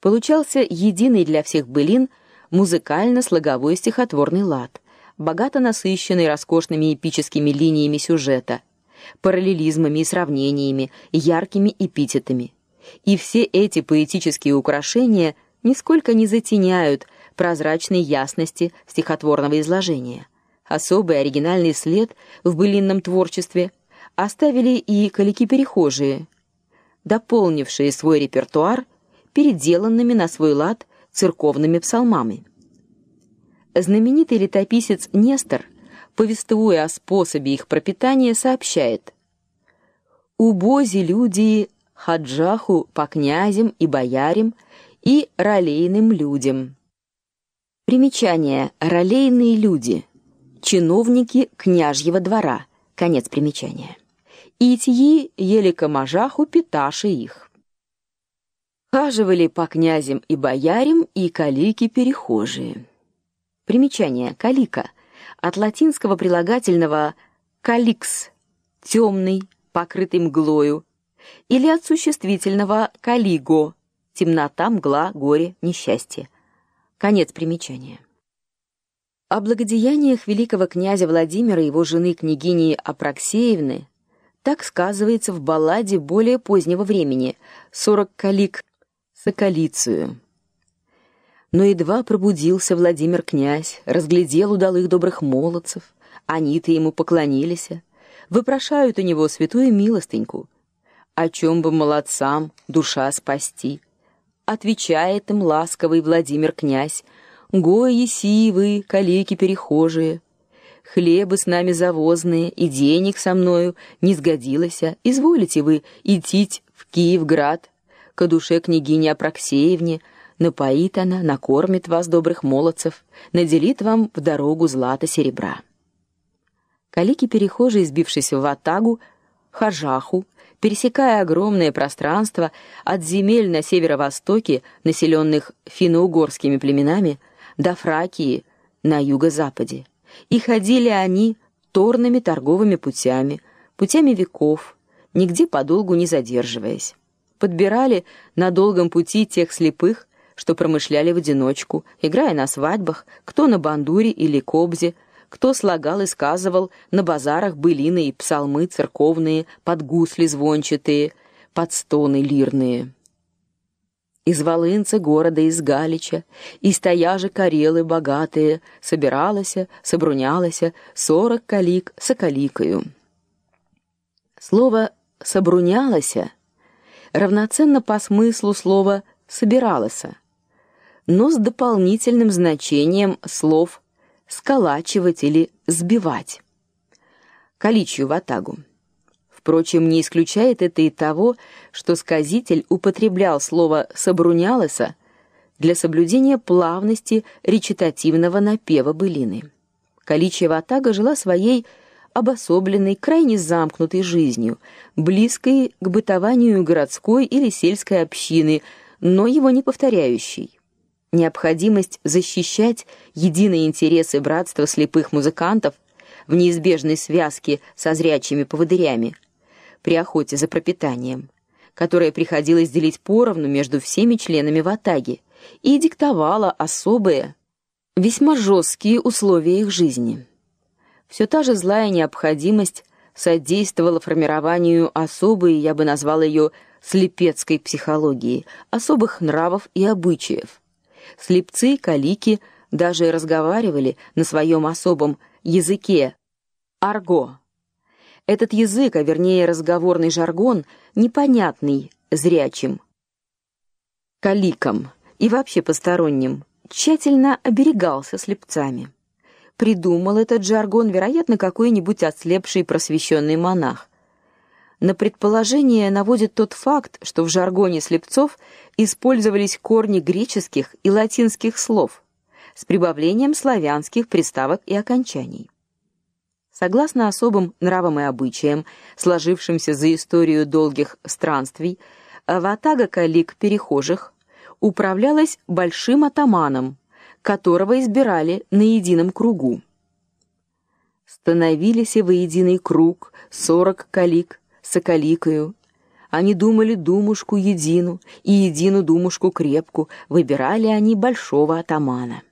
получался единый для всех былин музыкально-слоговой стихотворный лад, богато насыщенный роскошными эпическими линиями сюжета, параллелизмами и сравнениями, яркими эпитетами. И все эти поэтические украшения нисколько не затеняют прозрачной ясности стихотворного изложения. Особый оригинальный след в былинном творчестве оставили и калики-перехожие, дополнившие свой репертуар переделанными на свой лад церковными псалмами. Знаменитый летописец Нестор, повествуя о способе их пропитания, сообщает: "Убози люди хаджаху по князям и боярам и ролейным людям". Примечание: ролейные люди чиновники княжьего двора. Конец примечания. И тьи ели камажаху питаши их. Хаживали по князям и боярам и калики перехожие. Примечание: калика от латинского прилагательного каликс темный, покрытый мглою, или от существительного калиго темнота, мгла, горе, несчастье. Конец примечания. О благодеяниях великого князя Владимира и его жены княгини Апраксеевны так сказывается в балладе более позднего времени «Сорок калик соколицию». Но едва пробудился Владимир князь, разглядел удалых добрых молодцев, они-то ему поклонились, выпрашают у него святую милостыньку, о чем бы молодцам душа спасти. Отвечает им ласковый Владимир князь, Гои сивы, калеки перехожие, хлебы с нами завозные и денег со мною не сгодилося, изволите вы идти в Киевград, к душе княгини Апраксеевне, напоит она, накормит вас добрых молодцев, наделит вам в дорогу злато серебра. Калики перехожие, сбившись в ватагу, хажаху, пересекая огромное пространство от земель на северо-востоке, населенных финно-угорскими племенами, до Фракии на юго-западе. И ходили они торными торговыми путями, путями веков, нигде подолгу не задерживаясь. Подбирали на долгом пути тех слепых, что промышляли в одиночку, играя на свадьбах, кто на бандуре или кобзе, кто слагал и сказывал на базарах былины и псалмы церковные, под гусли звончатые, под стоны лирные из Волынца города из Галича, и стояжи карелы богатые, собиралася, собрунялася сорок калик соколикою. Слово собрунялася равноценно по смыслу слова собиралася, но с дополнительным значением слов сколачивать или сбивать. Каличью в атагу. Впрочем, не исключает это и того, что сказитель употреблял слово собрунялося для соблюдения плавности речитативного напева былины. Каличья Ватага жила своей обособленной, крайне замкнутой жизнью, близкой к бытованию городской или сельской общины, но его не повторяющей. Необходимость защищать единые интересы братства слепых музыкантов в неизбежной связке со зрячими поводырями – при охоте за пропитанием, которое приходилось делить поровну между всеми членами ватаги и диктовало особые, весьма жесткие условия их жизни. Все та же злая необходимость содействовала формированию особой, я бы назвал ее слепецкой психологии, особых нравов и обычаев. Слепцы, калики даже разговаривали на своем особом языке арго этот язык, а вернее разговорный жаргон, непонятный зрячим, каликам и вообще посторонним, тщательно оберегался слепцами. Придумал этот жаргон, вероятно, какой-нибудь отслепший просвещенный монах. На предположение наводит тот факт, что в жаргоне слепцов использовались корни греческих и латинских слов с прибавлением славянских приставок и окончаний. Согласно особым нравам и обычаям, сложившимся за историю долгих странствий, ватага калик перехожих управлялась большим атаманом, которого избирали на едином кругу. Становились в единый круг сорок калик с околикою, Они думали думушку едину, и едину думушку крепку, выбирали они большого атамана.